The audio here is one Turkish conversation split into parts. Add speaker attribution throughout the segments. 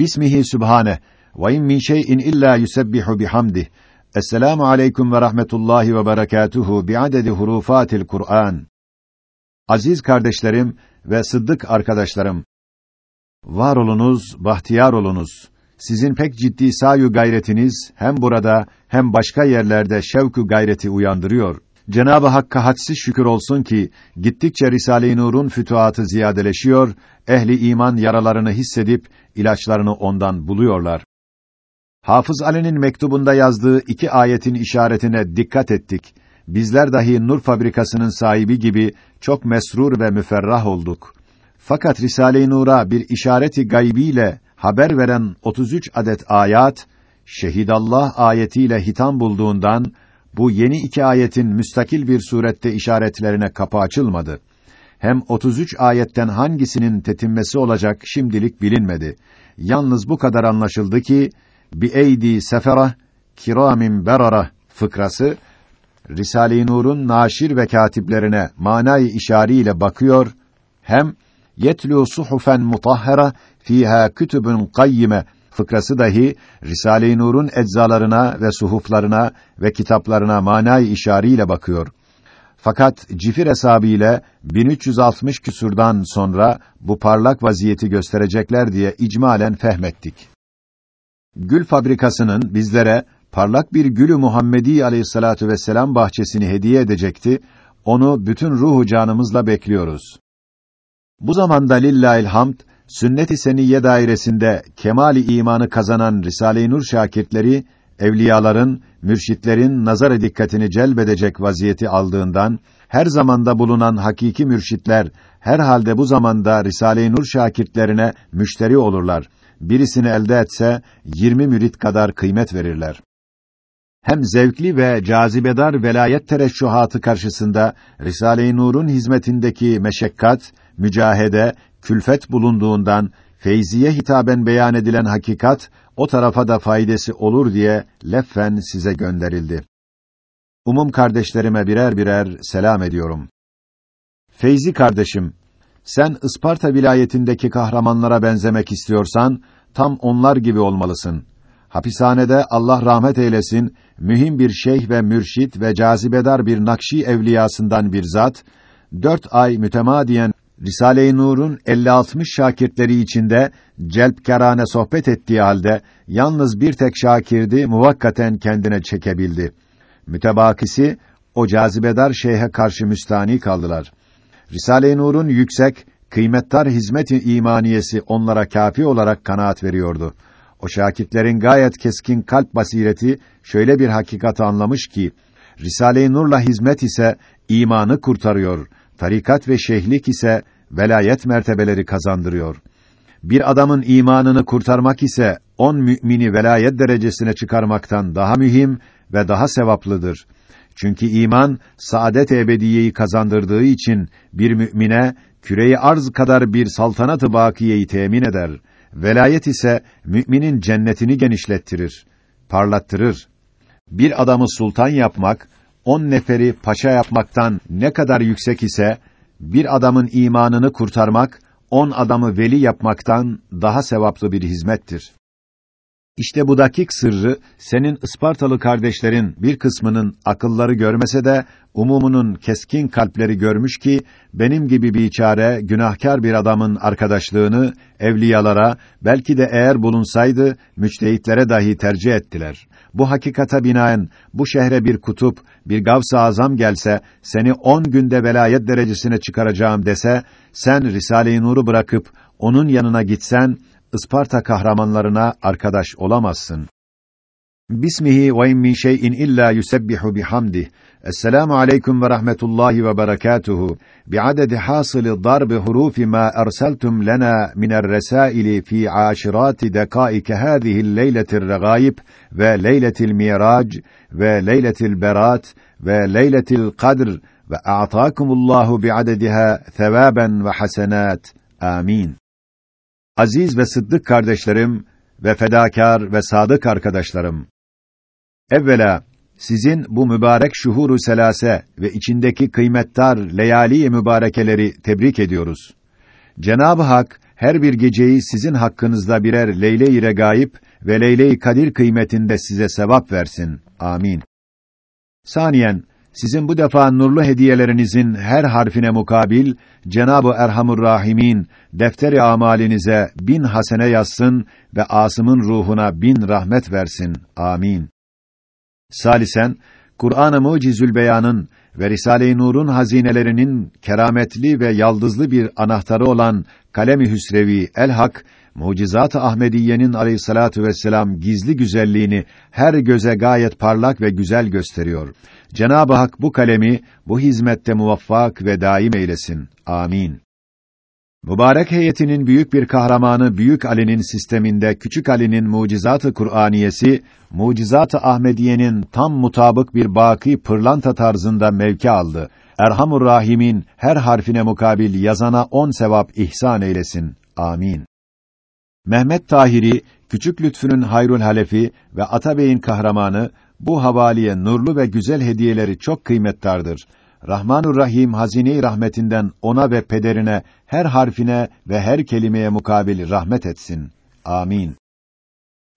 Speaker 1: Bismihi Sübhane ve in min şey'in illa yusebbihu bihamdih. Esselamu aleyküm ve rahmetullahi ve berekatuhu bi'adedi hurufatil Kur'an. Aziz kardeşlerim ve sıddık arkadaşlarım, var olunuz, bahtiyar olunuz. Sizin pek ciddi sayu gayretiniz hem burada hem başka yerlerde şevku gayreti uyandırıyor. Cenab-ı Hakk'a hadsiz şükür olsun ki gittikçe Risale-i Nur'un fütuhatı ziyadeleşiyor, ehli iman yaralarını hissedip ilaçlarını ondan buluyorlar. Hafız Ali'nin mektubunda yazdığı iki ayetin işaretine dikkat ettik. Bizler dahi nur fabrikasının sahibi gibi çok mesrur ve müferrah olduk. Fakat Risale-i Nur'a bir işareti gaybiyle haber veren 33 adet ayat, Şehidallah ayetiyle hitam bulduğundan bu yeni iki ayetin müstakil bir surette işaretlerine kapı açılmadı. Hem 33 ayetten hangisinin tetimmesi olacak şimdilik bilinmedi. Yalnız bu kadar anlaşıldı ki bi eydi sefera kiramin berara fıkrası Risale-i Nur'un naşir ve katiplerine manayı işariyle bakıyor hem yetlu suhufen mutahhara fiha kütübün kayyime fıkrası dahi Risale-i Nur'un eczalarına ve suhuflarına ve kitaplarına manayı işariyle bakıyor. Fakat cifir hesabıyla 1360 küsurdan sonra bu parlak vaziyeti gösterecekler diye icmalen fehmettik. Gül fabrikasının bizlere parlak bir Gülü Muhammedi Aleyhissalatu vesselam bahçesini hediye edecekti. Onu bütün ruhu canımızla bekliyoruz. Bu zamanda lillahil hamd sünnet-i seniyye dairesinde kemali imanı kazanan Risale-i Nur şakirtleri evliyaların, mürşitlerin nazar dikkatini celbedecek vaziyeti aldığından her zamanda bulunan hakiki mürşitler herhalde bu zamanda Risale-i Nur şakirtlerine müşteri olurlar. Birisini elde etse 20 mürit kadar kıymet verirler. Hem zevkli ve cazibedar velayet tereşşuhatı karşısında Risale-i Nur'un hizmetindeki meşekkat, mücahede, külfet bulunduğundan feyziye hitaben beyan edilen hakikat o tarafa da faydası olur diye leffen size gönderildi. Umum kardeşlerime birer birer selam ediyorum. Feyzi kardeşim, sen Isparta vilayetindeki kahramanlara benzemek istiyorsan tam onlar gibi olmalısın. Hapishanede Allah rahmet eylesin mühim bir şeyh ve mürşit ve cazibedar bir Nakşi evliyasından bir zat dört ay mütemadiyen Risale-i Nur'un 50-60 şakirtleri içinde celpkarane sohbet ettiği halde yalnız bir tek şakirdi muvakkaten kendine çekebildi. Mütebakisi o cazibedar şeyhe karşı müstani kaldılar. Risale-i Nur'un yüksek, kıymetdar hizmet-i imaniyesi onlara kafi olarak kanaat veriyordu. O şakitlerin gayet keskin kalp basireti şöyle bir hakikat anlamış ki Risale-i Nur'la hizmet ise imanı kurtarıyor. Tarikat ve şeyhlik ise velayet mertebeleri kazandırıyor. Bir adamın imanını kurtarmak ise on mümini velayet derecesine çıkarmaktan daha mühim ve daha sevaplıdır. Çünkü iman saadet ebediyeyi kazandırdığı için bir mümine küreyi arz kadar bir saltanat-ı bakiyeyi temin eder. Velayet ise müminin cennetini genişlettirir, parlattırır. Bir adamı sultan yapmak, on neferi paşa yapmaktan ne kadar yüksek ise, bir adamın imanını kurtarmak, on adamı veli yapmaktan daha sevaplı bir hizmettir. İşte bu dakik sırrı senin Ispartalı kardeşlerin bir kısmının akılları görmese de umumunun keskin kalpleri görmüş ki benim gibi bir çare günahkar bir adamın arkadaşlığını evliyalara belki de eğer bulunsaydı müçtehitlere dahi tercih ettiler. Bu hakikata binaen bu şehre bir kutup, bir gavs-ı azam gelse seni on günde velayet derecesine çıkaracağım dese sen Risale-i Nur'u bırakıp onun yanına gitsen Isparta kahramanlarına arkadaş olamazsın. Bismihi ve in min şey'in illa yusebbihu bihamdih. Esselamu aleyküm ve rahmetullahi ve berekatuhu. Bi'adedi hasılı darbi hurufi ma erseltum lena miner resaili fi aşirati dekaike hâzihil leyletir regaib ve leyletil mirac ve leyletil berat ve leyletil kadr ve a'takumullahu bi'adediha sevaben ve hasenat. Amin. Aziz ve sıddık kardeşlerim ve fedakar ve sadık arkadaşlarım. Evvela sizin bu mübarek şuhuru selase ve içindeki kıymettar leyali mübarekeleri tebrik ediyoruz. Cenab-ı Hak her bir geceyi sizin hakkınızda birer leyle-i regaib ve leyle-i kadir kıymetinde size sevap versin. Amin. Saniyen, sizin bu defa nurlu hediyelerinizin her harfine mukabil Cenab-ı Erhamur Rahimin defteri amalinize bin hasene yazsın ve Asım'ın ruhuna bin rahmet versin. Amin. Salisen Kur'an-ı Mucizül Beyan'ın ve Risale-i Nur'un hazinelerinin kerametli ve yaldızlı bir anahtarı olan Kalem-i Hüsrevi El-Hak Mucizat-ı Ahmediye'nin aleyhissalatu vesselam gizli güzelliğini her göze gayet parlak ve güzel gösteriyor. Cenab-ı Hak bu kalemi bu hizmette muvaffak ve daim eylesin. Amin. Mübarek heyetinin büyük bir kahramanı Büyük Ali'nin sisteminde Küçük Ali'nin mucizatı Kur'aniyesi, mucizatı Ahmediye'nin tam mutabık bir baki pırlanta tarzında mevki aldı. Erhamur Rahim'in her harfine mukabil yazana on sevap ihsan eylesin. Amin. Mehmet Tahiri, Küçük Lütfü'nün Hayrul Halefi ve Atabey'in kahramanı, bu havaliye nurlu ve güzel hediyeleri çok kıymettardır. Rahmanur Rahim hazine-i rahmetinden ona ve pederine her harfine ve her kelimeye mukabil rahmet etsin. Amin.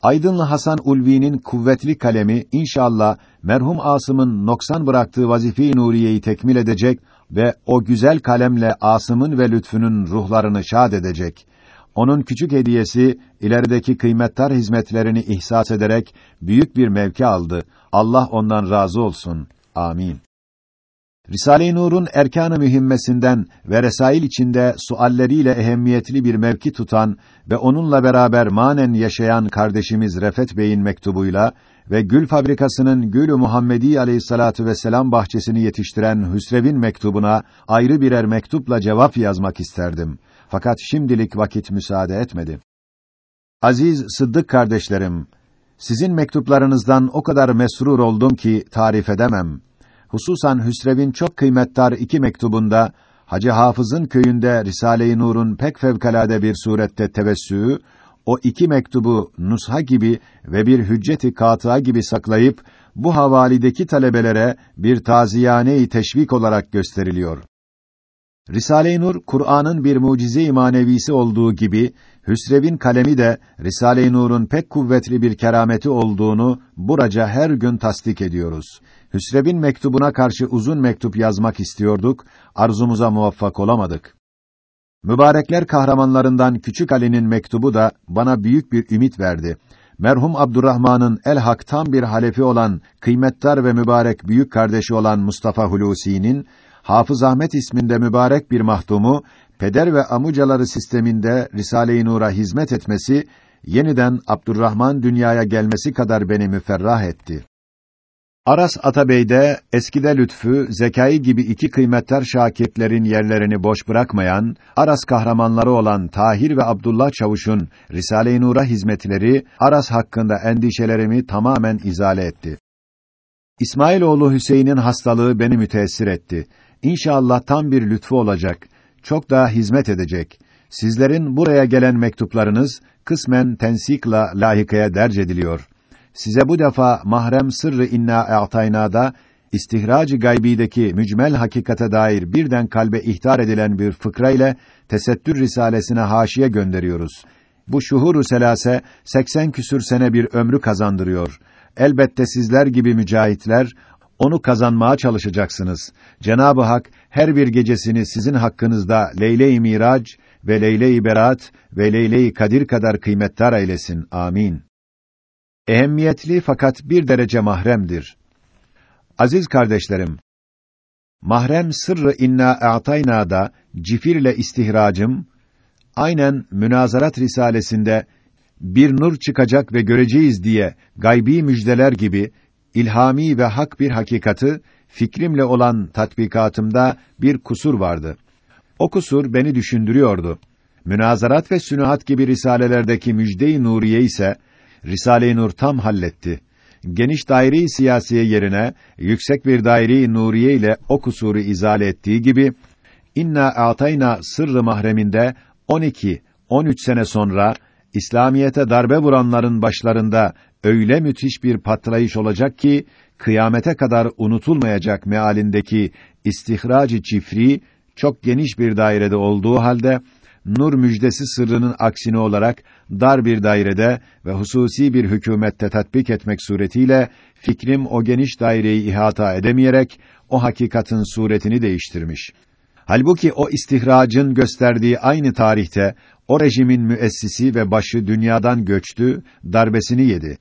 Speaker 1: Aydınlı Hasan Ulvi'nin kuvvetli kalemi inşallah merhum Asım'ın noksan bıraktığı vazife-i nuriyeyi tekmil edecek ve o güzel kalemle Asım'ın ve Lütfü'nün ruhlarını şad edecek. Onun küçük hediyesi ilerideki kıymettar hizmetlerini ihsas ederek büyük bir mevki aldı. Allah ondan razı olsun. Amin. Risale-i Nur'un erkan-ı mühimmesinden ve resail içinde sualleriyle ehemmiyetli bir mevki tutan ve onunla beraber manen yaşayan kardeşimiz Refet Bey'in mektubuyla ve Gül Fabrikası'nın Gül-ü Muhammedi Aleyhissalatu vesselam bahçesini yetiştiren Hüsrev'in mektubuna ayrı birer mektupla cevap yazmak isterdim. Fakat şimdilik vakit müsaade etmedi. Aziz Sıddık kardeşlerim, sizin mektuplarınızdan o kadar mesrur oldum ki tarif edemem. Hususan Hüsrev'in çok kıymettar iki mektubunda Hacı Hafız'ın köyünde Risale-i Nur'un pek fevkalade bir surette tevessüğü, o iki mektubu nusha gibi ve bir hücceti katıa gibi saklayıp bu havalideki talebelere bir taziyane-i teşvik olarak gösteriliyor. Risale-i Nur Kur'an'ın bir mucize-i manevisi olduğu gibi Hüsrev'in kalemi de Risale-i Nur'un pek kuvvetli bir kerameti olduğunu buraca her gün tasdik ediyoruz. Hüsrev'in mektubuna karşı uzun mektup yazmak istiyorduk, arzumuza muvaffak olamadık. Mübarekler kahramanlarından Küçük Ali'nin mektubu da bana büyük bir ümit verdi. Merhum Abdurrahman'ın el hak tam bir halefi olan, kıymettar ve mübarek büyük kardeşi olan Mustafa Hulusi'nin Hafız Ahmet isminde mübarek bir mahdumu peder ve amucaları sisteminde Risale-i Nur'a hizmet etmesi yeniden Abdurrahman dünyaya gelmesi kadar beni müferrah etti. Aras Atabey'de eskide Lütfü, Zekai gibi iki kıymetler şakirtlerin yerlerini boş bırakmayan, Aras kahramanları olan Tahir ve Abdullah Çavuş'un Risale-i Nur'a hizmetleri Aras hakkında endişelerimi tamamen izale etti. İsmailoğlu Hüseyin'in hastalığı beni müteessir etti. İnşallah tam bir lütfu olacak. Çok daha hizmet edecek. Sizlerin buraya gelen mektuplarınız kısmen tensikla lahikaya derc ediliyor. Size bu defa mahrem sırrı inna a'tayna'da istihracı gaybideki mücmel hakikate dair birden kalbe ihtar edilen bir fıkra ile tesettür risalesine haşiye gönderiyoruz. Bu şuhuru selase 80 küsür sene bir ömrü kazandırıyor. Elbette sizler gibi mücahitler onu kazanmaya çalışacaksınız. Cenab-ı Hak her bir gecesini sizin hakkınızda Leyle-i Mirac ve Leyle-i Berat ve Leyle-i Kadir kadar kıymetdar eylesin. Amin. Ehemmiyetli fakat bir derece mahremdir. Aziz kardeşlerim, mahrem sırrı inna a'tayna'da cifirle istihracım aynen münazarat risalesinde bir nur çıkacak ve göreceğiz diye gaybi müjdeler gibi ilhami ve hak bir hakikati fikrimle olan tatbikatımda bir kusur vardı. O kusur beni düşündürüyordu. Münazarat ve sünuhat gibi risalelerdeki müjde-i nuriye ise Risale-i Nur tam halletti. Geniş daire-i siyasiye yerine yüksek bir daire-i nuriye ile o kusuru izale ettiği gibi inna atayna sırrı mahreminde 12 13 sene sonra İslamiyete darbe vuranların başlarında öyle müthiş bir patlayış olacak ki kıyamete kadar unutulmayacak mealindeki istihracı çifri çok geniş bir dairede olduğu halde nur müjdesi sırrının aksine olarak dar bir dairede ve hususi bir hükümette tatbik etmek suretiyle fikrim o geniş daireyi ihata edemeyerek o hakikatin suretini değiştirmiş. Halbuki o istihracın gösterdiği aynı tarihte o rejimin müessisi ve başı dünyadan göçtü, darbesini yedi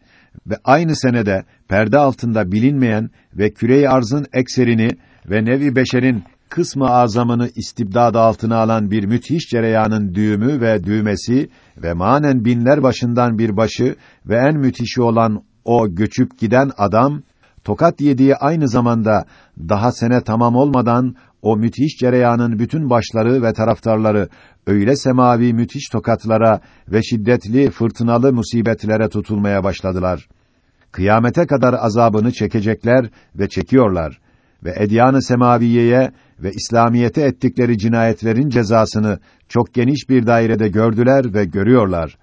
Speaker 1: ve aynı senede perde altında bilinmeyen ve küre arzın ekserini ve nevi beşerin kısmı azamını istibdad altına alan bir müthiş cereyanın düğümü ve düğmesi ve manen binler başından bir başı ve en müthişi olan o göçüp giden adam tokat yediği aynı zamanda daha sene tamam olmadan o müthiş cereyanın bütün başları ve taraftarları öyle semavi müthiş tokatlara ve şiddetli fırtınalı musibetlere tutulmaya başladılar. Kıyamete kadar azabını çekecekler ve çekiyorlar ve edyanı semaviyeye ve İslamiyete ettikleri cinayetlerin cezasını çok geniş bir dairede gördüler ve görüyorlar.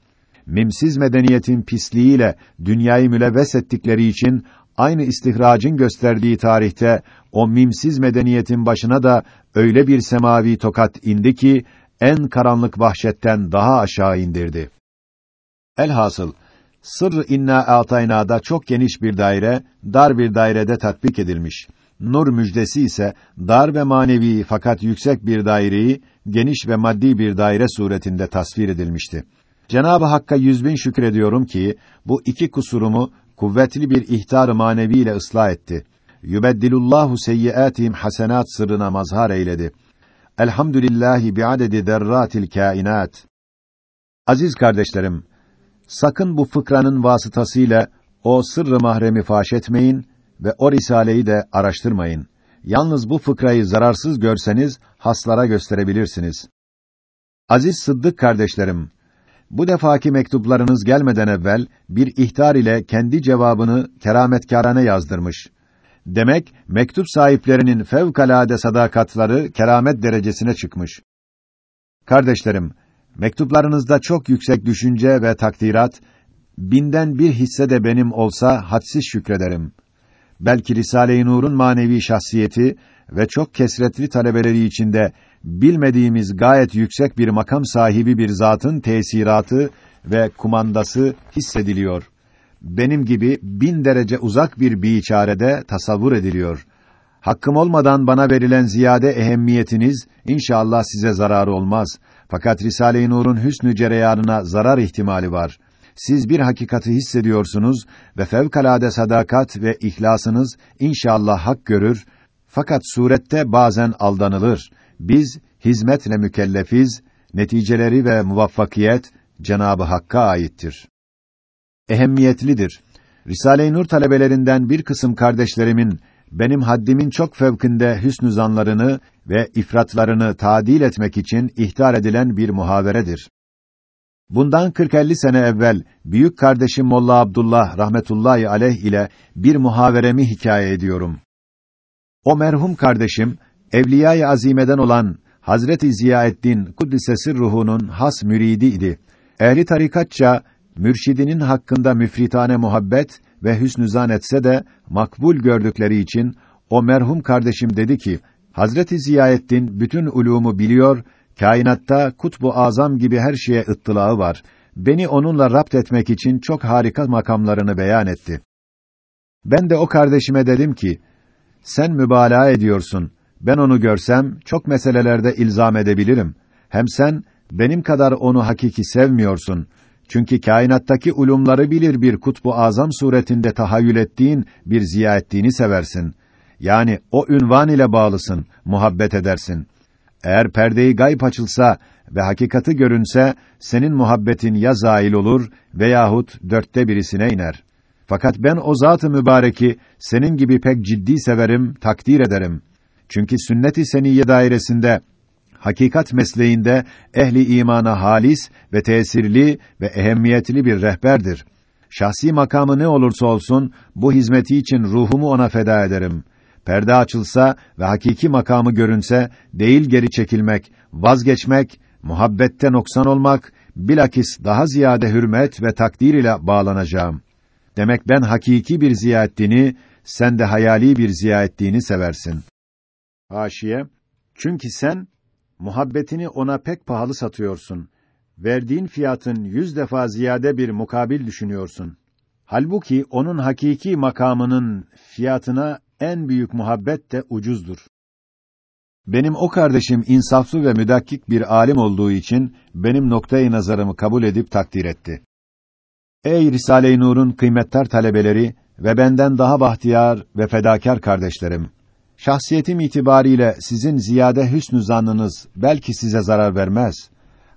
Speaker 1: Mimsiz medeniyetin pisliğiyle dünyayı mülevves ettikleri için aynı istihracın gösterdiği tarihte o mimsiz medeniyetin başına da öyle bir semavi tokat indi ki en karanlık vahşetten daha aşağı indirdi. Elhasıl Sırr inna atayna'da çok geniş bir daire, dar bir dairede tatbik edilmiş. Nur müjdesi ise dar ve manevi fakat yüksek bir daireyi geniş ve maddi bir daire suretinde tasvir edilmişti. Cenab-ı Hakk'a yüz bin şükrediyorum ki bu iki kusurumu kuvvetli bir ihtar manevi ile ıslah etti. Yubeddilullahu seyyiatihim hasenat sırrına mazhar eyledi. Elhamdülillahi bi'adedi derratil kainat. Aziz kardeşlerim, sakın bu fıkranın vasıtasıyla o sırrı mahremi faş etmeyin ve o risaleyi de araştırmayın. Yalnız bu fıkrayı zararsız görseniz haslara gösterebilirsiniz. Aziz Sıddık kardeşlerim, bu defaki mektuplarınız gelmeden evvel bir ihtar ile kendi cevabını kerametkârane yazdırmış. Demek mektup sahiplerinin fevkalade sadakatları keramet derecesine çıkmış. Kardeşlerim, mektuplarınızda çok yüksek düşünce ve takdirat, binden bir hisse de benim olsa hadsiz şükrederim. Belki Risale-i Nur'un manevi şahsiyeti ve çok kesretli talebeleri içinde bilmediğimiz gayet yüksek bir makam sahibi bir zatın tesiratı ve kumandası hissediliyor. Benim gibi bin derece uzak bir biçarede tasavvur ediliyor. Hakkım olmadan bana verilen ziyade ehemmiyetiniz inşallah size zararı olmaz. Fakat Risale-i Nur'un hüsnü cereyanına zarar ihtimali var. Siz bir hakikati hissediyorsunuz ve fevkalade sadakat ve ihlasınız inşallah hak görür. Fakat surette bazen aldanılır. Biz hizmetle mükellefiz, neticeleri ve muvaffakiyet Cenabı Hakk'a aittir. Ehemmiyetlidir. Risale-i Nur talebelerinden bir kısım kardeşlerimin benim haddimin çok fevkinde hüsnü zanlarını ve ifratlarını tadil etmek için ihtar edilen bir muhaveredir. Bundan 40-50 sene evvel büyük kardeşim Molla Abdullah rahmetullahi aleyh ile bir muhaveremi hikaye ediyorum. O merhum kardeşim Evliya-i Azime'den olan Hazreti Ziyaeddin Kuddise ruhunun has müridi idi. Ehli tarikatça mürşidinin hakkında müfritane muhabbet ve hüsnü zan etse de makbul gördükleri için o merhum kardeşim dedi ki Hazreti Ziyaeddin bütün ulumu biliyor, kainatta kutbu azam gibi her şeye ıttılağı var. Beni onunla rapt etmek için çok harika makamlarını beyan etti. Ben de o kardeşime dedim ki, sen mübalağa ediyorsun. Ben onu görsem çok meselelerde ilzam edebilirim. Hem sen benim kadar onu hakiki sevmiyorsun. Çünkü kainattaki ulumları bilir bir kutbu azam suretinde tahayyül ettiğin bir ziya ettiğini seversin. Yani o ünvan ile bağlısın, muhabbet edersin. Eğer perdeyi gayb açılsa ve hakikati görünse, senin muhabbetin ya zail olur veyahut dörtte birisine iner. Fakat ben o zat-ı mübareki senin gibi pek ciddi severim, takdir ederim. Çünkü sünnet-i seniyye dairesinde hakikat mesleğinde ehli imana halis ve tesirli ve ehemmiyetli bir rehberdir. Şahsi makamı ne olursa olsun bu hizmeti için ruhumu ona feda ederim. Perde açılsa ve hakiki makamı görünse değil geri çekilmek, vazgeçmek, muhabbette noksan olmak, bilakis daha ziyade hürmet ve takdir ile bağlanacağım. Demek ben hakiki bir ziyarettiğini, sen de hayali bir ziyarettiğini seversin. Haşiye Çünkü sen muhabbetini ona pek pahalı satıyorsun. Verdiğin fiyatın yüz defa ziyade bir mukabil düşünüyorsun. Halbuki onun hakiki makamının fiyatına en büyük muhabbet de ucuzdur. Benim o kardeşim insaflı ve müdakkik bir alim olduğu için benim noktayı nazarımı kabul edip takdir etti. Ey Risale-i Nur'un kıymetli talebeleri ve benden daha bahtiyar ve fedakar kardeşlerim! Şahsiyetim itibariyle sizin ziyade hüsnü zannınız belki size zarar vermez.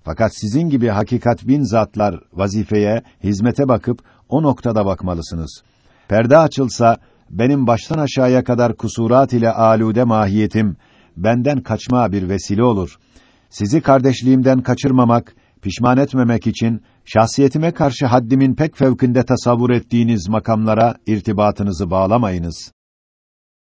Speaker 1: Fakat sizin gibi hakikat bin zatlar vazifeye, hizmete bakıp o noktada bakmalısınız. Perde açılsa benim baştan aşağıya kadar kusurat ile alude mahiyetim benden kaçma bir vesile olur. Sizi kardeşliğimden kaçırmamak, pişman etmemek için şahsiyetime karşı haddimin pek fevkinde tasavvur ettiğiniz makamlara irtibatınızı bağlamayınız.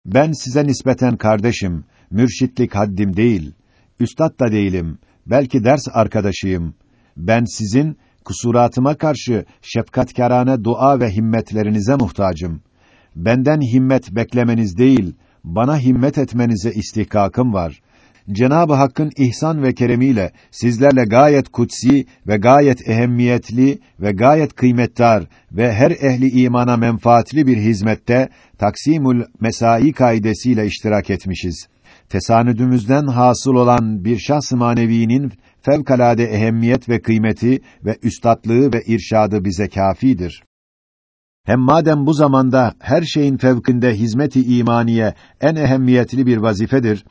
Speaker 1: Ben size nispeten kardeşim, mürşitlik haddim değil, üstad da değilim, belki ders arkadaşıyım. Ben sizin kusuratıma karşı şefkatkârane dua ve himmetlerinize muhtacım. Benden himmet beklemeniz değil, bana himmet etmenize istihkakım var. Cenab-ı Hakk'ın ihsan ve keremiyle sizlerle gayet kutsi ve gayet ehemmiyetli ve gayet kıymetdar ve her ehli imana menfaatli bir hizmette taksimul mesai kaidesiyle iştirak etmişiz. Tesanüdümüzden hasıl olan bir şahs-ı manevinin fevkalade ehemmiyet ve kıymeti ve üstatlığı ve irşadı bize kâfidir. Hem madem bu zamanda her şeyin fevkinde hizmet-i imaniye en ehemmiyetli bir vazifedir,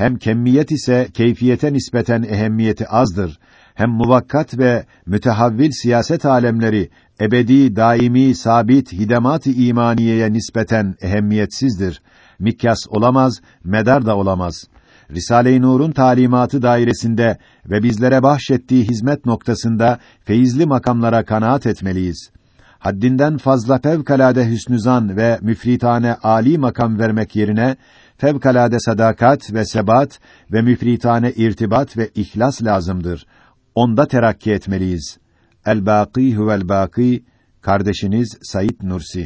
Speaker 1: hem kemmiyet ise keyfiyete nispeten ehemmiyeti azdır. Hem muvakkat ve mütehavvil siyaset alemleri ebedi, daimi, sabit hidemat-ı imaniyeye nispeten ehemmiyetsizdir. Mikyas olamaz, medar da olamaz. Risale-i Nur'un talimatı dairesinde ve bizlere bahşettiği hizmet noktasında feyizli makamlara kanaat etmeliyiz. Haddinden fazla fevkalade hüsnüzan ve müfritane âli makam vermek yerine fevkalade sadakat ve sebat ve müfritane irtibat ve ihlas lazımdır. Onda terakki etmeliyiz. El-Bâkî huvel bâkî kardeşiniz Sayit Nursi